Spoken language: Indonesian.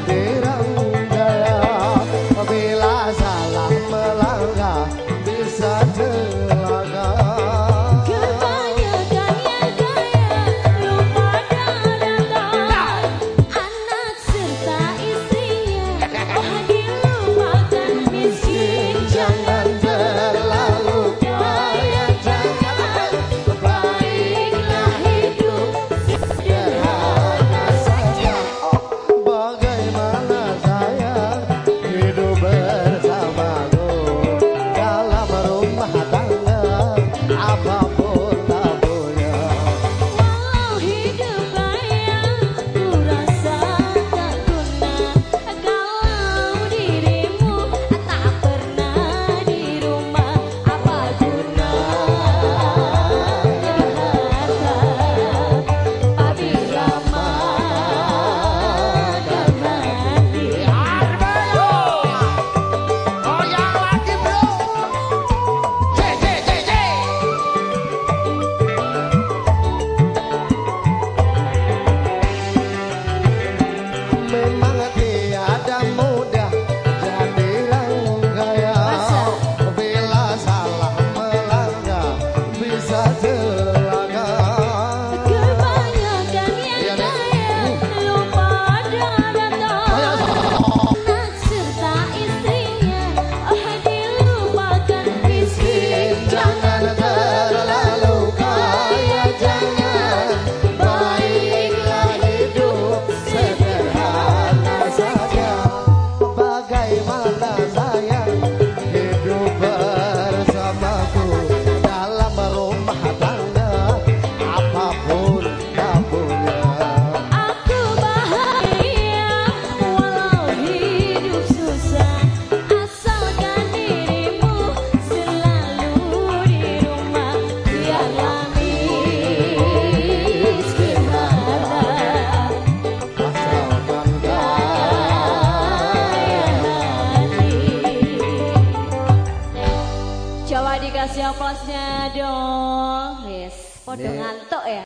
madera Siap kosnya dong. Yes, podo ngantuk ya.